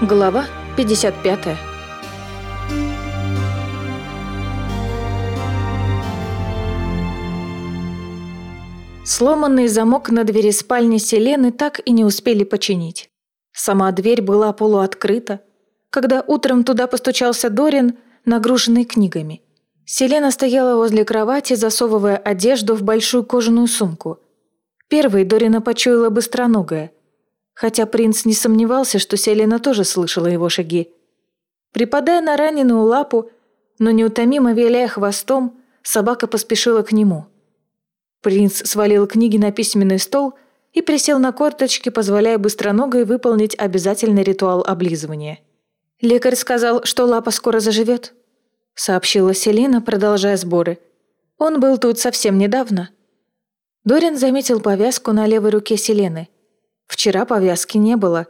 Глава 55 Сломанный замок на двери спальни Селены так и не успели починить. Сама дверь была полуоткрыта, когда утром туда постучался Дорин, нагруженный книгами. Селена стояла возле кровати, засовывая одежду в большую кожаную сумку. Первой Дорина почуяла быстроногая – хотя принц не сомневался, что Селена тоже слышала его шаги. Припадая на раненую лапу, но неутомимо виляя хвостом, собака поспешила к нему. Принц свалил книги на письменный стол и присел на корточки, позволяя быстроногой выполнить обязательный ритуал облизывания. «Лекарь сказал, что лапа скоро заживет», — сообщила Селена, продолжая сборы. «Он был тут совсем недавно». Дорин заметил повязку на левой руке Селены — Вчера повязки не было.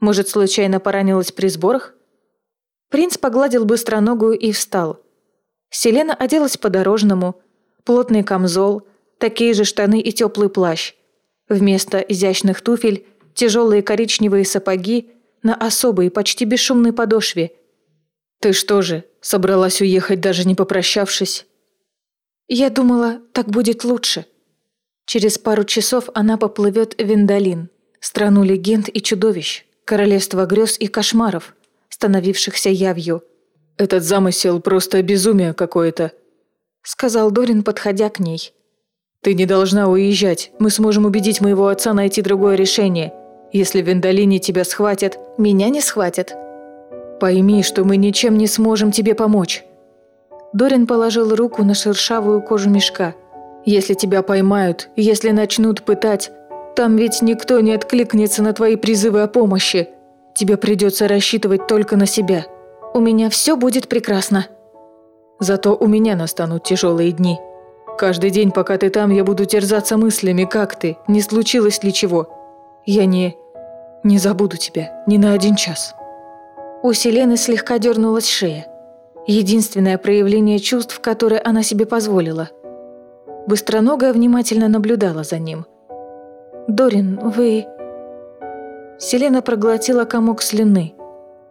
Может, случайно поранилась при сборах? Принц погладил быстроногую и встал. Селена оделась по-дорожному. Плотный камзол, такие же штаны и теплый плащ. Вместо изящных туфель тяжелые коричневые сапоги на особой, почти бесшумной подошве. «Ты что же, собралась уехать, даже не попрощавшись?» «Я думала, так будет лучше». Через пару часов она поплывет в Виндалин страну легенд и чудовищ, королевство грез и кошмаров, становившихся явью. «Этот замысел просто безумие какое-то», — сказал Дорин, подходя к ней. «Ты не должна уезжать. Мы сможем убедить моего отца найти другое решение. Если в Вендолине тебя схватят, меня не схватят. Пойми, что мы ничем не сможем тебе помочь». Дорин положил руку на шершавую кожу мешка. «Если тебя поймают, если начнут пытать, там ведь никто не откликнется на твои призывы о помощи. Тебе придется рассчитывать только на себя. У меня все будет прекрасно. Зато у меня настанут тяжелые дни. Каждый день, пока ты там, я буду терзаться мыслями, как ты, не случилось ли чего. Я не... не забуду тебя ни на один час». У Селены слегка дернулась шея. Единственное проявление чувств, которое она себе позволила. Быстроногая внимательно наблюдала за ним – «Дорин, вы...» Селена проглотила комок слюны.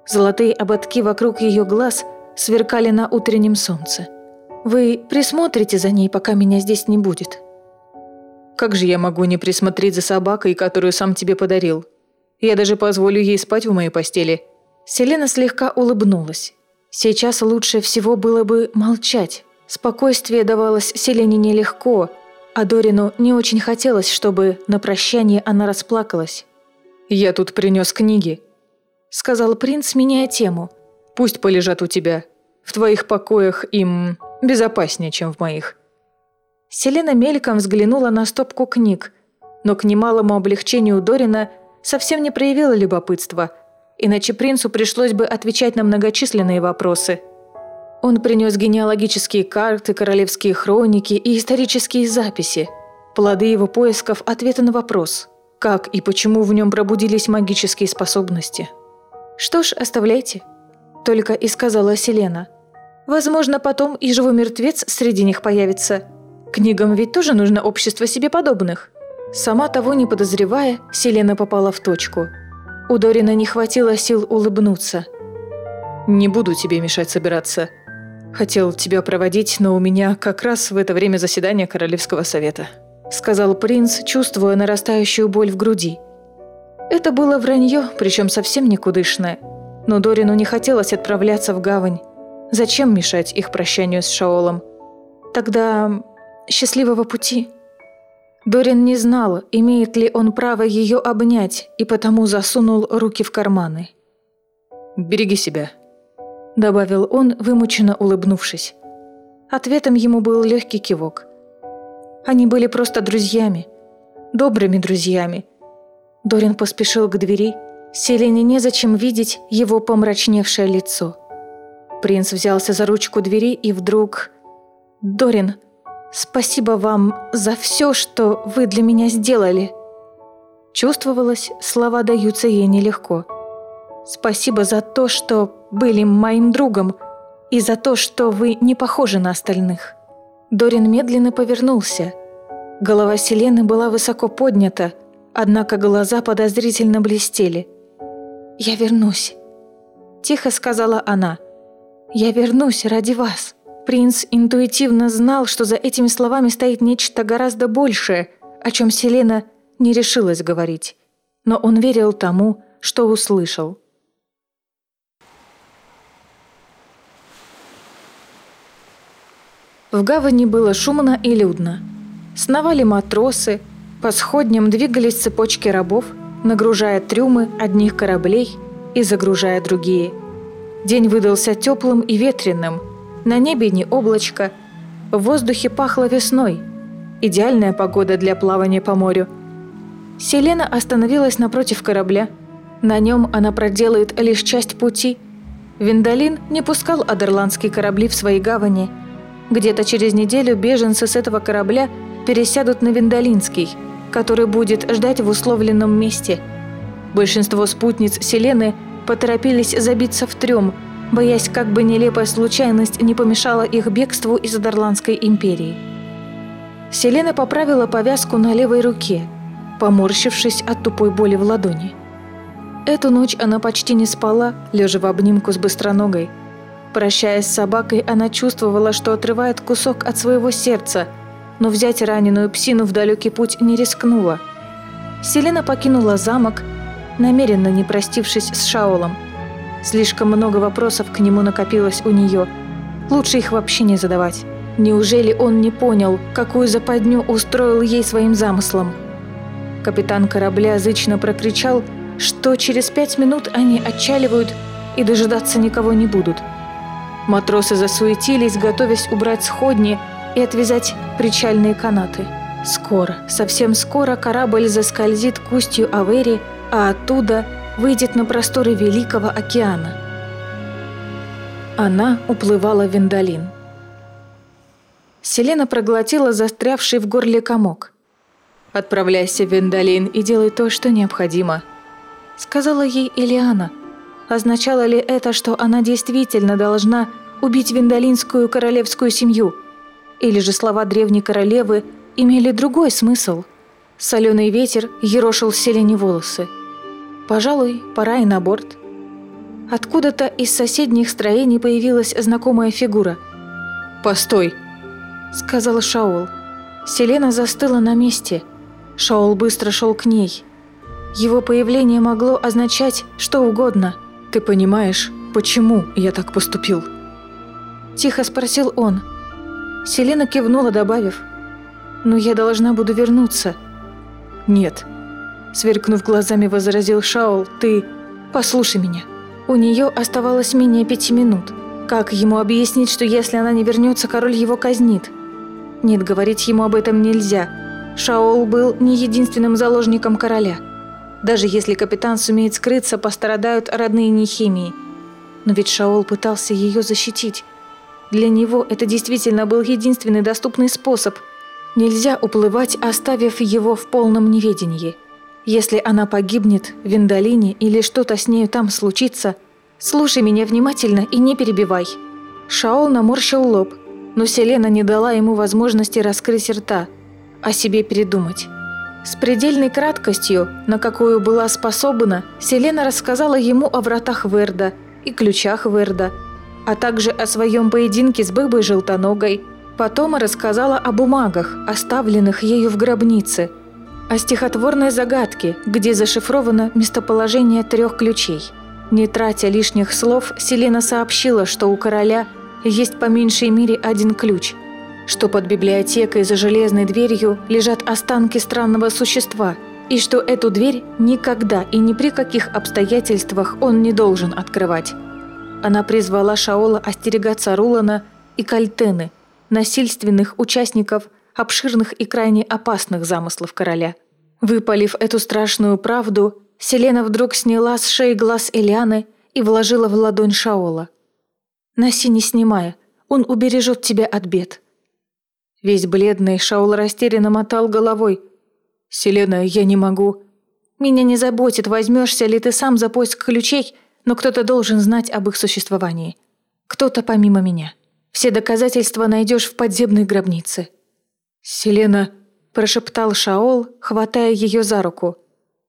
Золотые ободки вокруг ее глаз сверкали на утреннем солнце. «Вы присмотрите за ней, пока меня здесь не будет?» «Как же я могу не присмотреть за собакой, которую сам тебе подарил? Я даже позволю ей спать в моей постели». Селена слегка улыбнулась. Сейчас лучше всего было бы молчать. Спокойствие давалось Селене нелегко, а Дорину не очень хотелось, чтобы на прощание она расплакалась. «Я тут принес книги», — сказал принц, меняя тему. «Пусть полежат у тебя. В твоих покоях им безопаснее, чем в моих». Селена мельком взглянула на стопку книг, но к немалому облегчению Дорина совсем не проявила любопытства, иначе принцу пришлось бы отвечать на многочисленные вопросы – он принес генеалогические карты, королевские хроники и исторические записи. Плоды его поисков – ответы на вопрос, как и почему в нем пробудились магические способности. «Что ж, оставляйте», – только и сказала Селена. «Возможно, потом и живой мертвец среди них появится. Книгам ведь тоже нужно общество себе подобных». Сама того не подозревая, Селена попала в точку. У Дорина не хватило сил улыбнуться. «Не буду тебе мешать собираться», Хотел тебя проводить, но у меня как раз в это время заседания Королевского совета», сказал принц, чувствуя нарастающую боль в груди. Это было вранье, причем совсем никудышное. Но Дорину не хотелось отправляться в гавань. Зачем мешать их прощанию с Шаолом? Тогда счастливого пути. Дорин не знал, имеет ли он право ее обнять, и потому засунул руки в карманы. «Береги себя», добавил он, вымученно улыбнувшись. Ответом ему был легкий кивок. Они были просто друзьями, добрыми друзьями. Дорин поспешил к двери, Селене незачем видеть его помрачневшее лицо. Принц взялся за ручку двери и вдруг... «Дорин, спасибо вам за все, что вы для меня сделали!» Чувствовалось, слова даются ей нелегко – Спасибо за то, что были моим другом, и за то, что вы не похожи на остальных». Дорин медленно повернулся. Голова Селены была высоко поднята, однако глаза подозрительно блестели. «Я вернусь», – тихо сказала она. «Я вернусь ради вас». Принц интуитивно знал, что за этими словами стоит нечто гораздо большее, о чем Селена не решилась говорить. Но он верил тому, что услышал. В гавани было шумно и людно. Сновали матросы, по сходням двигались цепочки рабов, нагружая трюмы одних кораблей и загружая другие. День выдался теплым и ветреным, на небе не облачко, в воздухе пахло весной. Идеальная погода для плавания по морю. Селена остановилась напротив корабля. На нем она проделает лишь часть пути. Виндалин не пускал адерландские корабли в свои гавани – где-то через неделю беженцы с этого корабля пересядут на Виндалинский, который будет ждать в условленном месте. Большинство спутниц Селены поторопились забиться в трём, боясь, как бы нелепая случайность не помешала их бегству из Адерландской империи. Селена поправила повязку на левой руке, поморщившись от тупой боли в ладони. Эту ночь она почти не спала, лежа в обнимку с быстроногой – Прощаясь с собакой, она чувствовала, что отрывает кусок от своего сердца, но взять раненую псину в далекий путь не рискнула. Селена покинула замок, намеренно не простившись с Шаолом. Слишком много вопросов к нему накопилось у нее. Лучше их вообще не задавать. Неужели он не понял, какую западню устроил ей своим замыслом? Капитан корабля зычно прокричал, что через пять минут они отчаливают и дожидаться никого не будут – Матросы засуетились, готовясь убрать сходни и отвязать причальные канаты. Скоро, совсем скоро корабль заскользит к устью Авери, а оттуда выйдет на просторы Великого океана. Она уплывала в Виндалин. Селена проглотила застрявший в горле комок. «Отправляйся в Виндалин и делай то, что необходимо», — сказала ей Элиана. Означало ли это, что она действительно должна убить виндалинскую королевскую семью. Или же слова древней королевы имели другой смысл. Соленый ветер ерошил селени волосы. Пожалуй, пора и на борт. Откуда-то из соседних строений появилась знакомая фигура. «Постой!» – сказал Шаол. Селена застыла на месте. Шаол быстро шел к ней. Его появление могло означать что угодно. «Ты понимаешь, почему я так поступил?» Тихо спросил он. Селена кивнула, добавив. «Но я должна буду вернуться». «Нет». Сверкнув глазами, возразил Шаул. «Ты... послушай меня». У нее оставалось менее пяти минут. Как ему объяснить, что если она не вернется, король его казнит? Нет, говорить ему об этом нельзя. Шаол был не единственным заложником короля. Даже если капитан сумеет скрыться, пострадают родные Нехимии. Но ведь Шаол пытался ее защитить. Для него это действительно был единственный доступный способ. Нельзя уплывать, оставив его в полном неведении. Если она погибнет в Виндалине или что-то с нею там случится, слушай меня внимательно и не перебивай». Шаол наморщил лоб, но Селена не дала ему возможности раскрыть рта, о себе передумать. С предельной краткостью, на какую была способна, Селена рассказала ему о вратах Верда и ключах Верда – а также о своем поединке с быбой желтоногой. Потом рассказала о бумагах, оставленных ею в гробнице, о стихотворной загадке, где зашифровано местоположение трех ключей. Не тратя лишних слов, Селена сообщила, что у короля есть по меньшей мере один ключ, что под библиотекой за железной дверью лежат останки странного существа, и что эту дверь никогда и ни при каких обстоятельствах он не должен открывать. Она призвала Шаола остерегаться Рулана и Кальтены, насильственных участников обширных и крайне опасных замыслов короля. Выпалив эту страшную правду, Селена вдруг сняла с шеи глаз Элианы и вложила в ладонь Шаола. «Носи, не снимая, он убережет тебя от бед». Весь бледный Шаол растерянно мотал головой. «Селена, я не могу». «Меня не заботит, возьмешься ли ты сам за поиск ключей но кто-то должен знать об их существовании. Кто-то помимо меня. Все доказательства найдешь в подземной гробнице». «Селена», – прошептал Шаол, хватая ее за руку.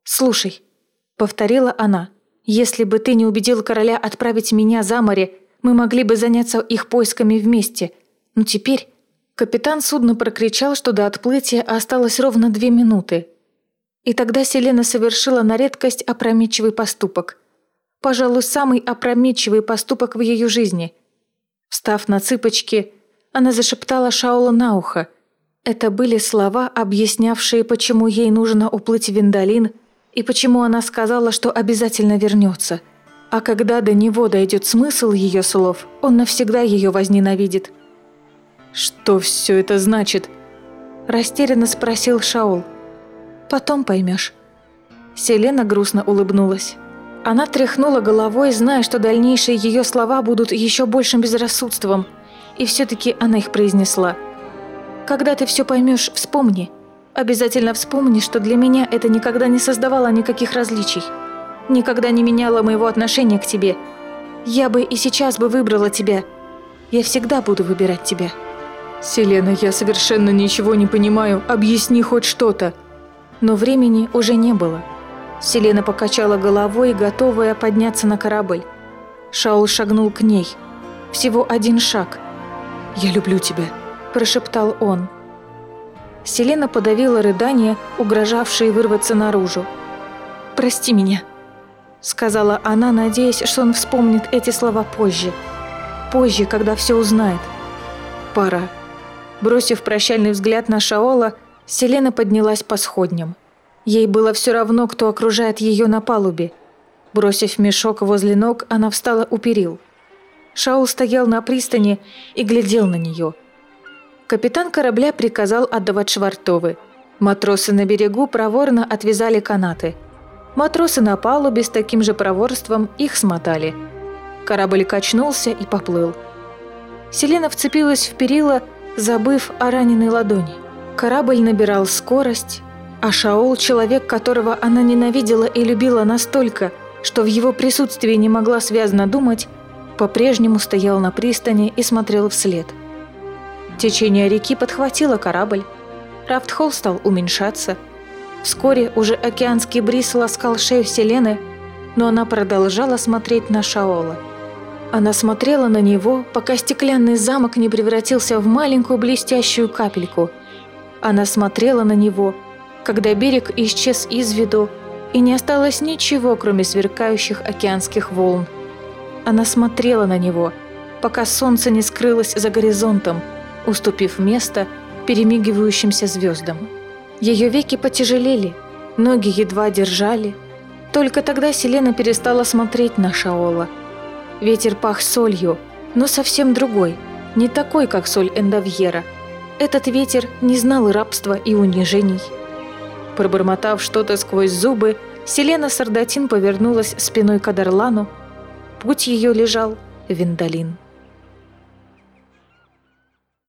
«Слушай», – повторила она. Если бы ты не убедил короля отправить меня за море, мы могли бы заняться их поисками вместе. Но теперь...» Капитан судна прокричал, что до отплытия осталось ровно две минуты. И тогда Селена совершила на редкость опрометчивый поступок. Пожалуй, самый опрометчивый поступок в ее жизни. Встав на цыпочки, она зашептала Шаула на ухо. Это были слова, объяснявшие, почему ей нужно уплыть в Виндалин и почему она сказала, что обязательно вернется. А когда до него дойдет смысл ее слов, он навсегда ее возненавидит. «Что все это значит?» Растерянно спросил Шаул. «Потом поймешь». Селена грустно улыбнулась. Она тряхнула головой, зная, что дальнейшие ее слова будут еще большим безрассудством, и все-таки она их произнесла. «Когда ты все поймешь, вспомни. Обязательно вспомни, что для меня это никогда не создавало никаких различий. Никогда не меняло моего отношения к тебе. Я бы и сейчас бы выбрала тебя. Я всегда буду выбирать тебя». «Селена, я совершенно ничего не понимаю. Объясни хоть что-то». Но времени уже не было. Селена покачала головой, готовая подняться на корабль. Шаул шагнул к ней. Всего один шаг. «Я люблю тебя», – прошептал он. Селена подавила рыдания, угрожавшие вырваться наружу. «Прости меня», – сказала она, надеясь, что он вспомнит эти слова позже. Позже, когда все узнает. «Пора». Бросив прощальный взгляд на Шаола, Селена поднялась по сходням. Ей было все равно, кто окружает ее на палубе. Бросив мешок возле ног, она встала у перил. Шаул стоял на пристани и глядел на нее. Капитан корабля приказал отдавать швартовы. Матросы на берегу проворно отвязали канаты. Матросы на палубе с таким же проворством их смотали. Корабль качнулся и поплыл. Селена вцепилась в перила, забыв о раненой ладони. Корабль набирал скорость, а Шаол, человек, которого она ненавидела и любила настолько, что в его присутствии не могла связно думать, по-прежнему стоял на пристани и смотрел вслед. Течение реки подхватило корабль. Рафтхолл стал уменьшаться. Вскоре уже океанский бриз ласкал шею Селены, но она продолжала смотреть на Шаола. Она смотрела на него, пока стеклянный замок не превратился в маленькую блестящую капельку. Она смотрела на него, когда берег исчез из виду, и не осталось ничего, кроме сверкающих океанских волн. Она смотрела на него, пока солнце не скрылось за горизонтом, уступив место перемигивающимся звездам. Ее веки потяжелели, ноги едва держали. Только тогда Селена перестала смотреть на Шаола. Ветер пах солью, но совсем другой, не такой, как соль Эндовьера. Этот ветер не знал рабства и унижений. Пробормотав что-то сквозь зубы, Селена Сардатин повернулась спиной к Адарлану. Путь ее лежал в Виндалин.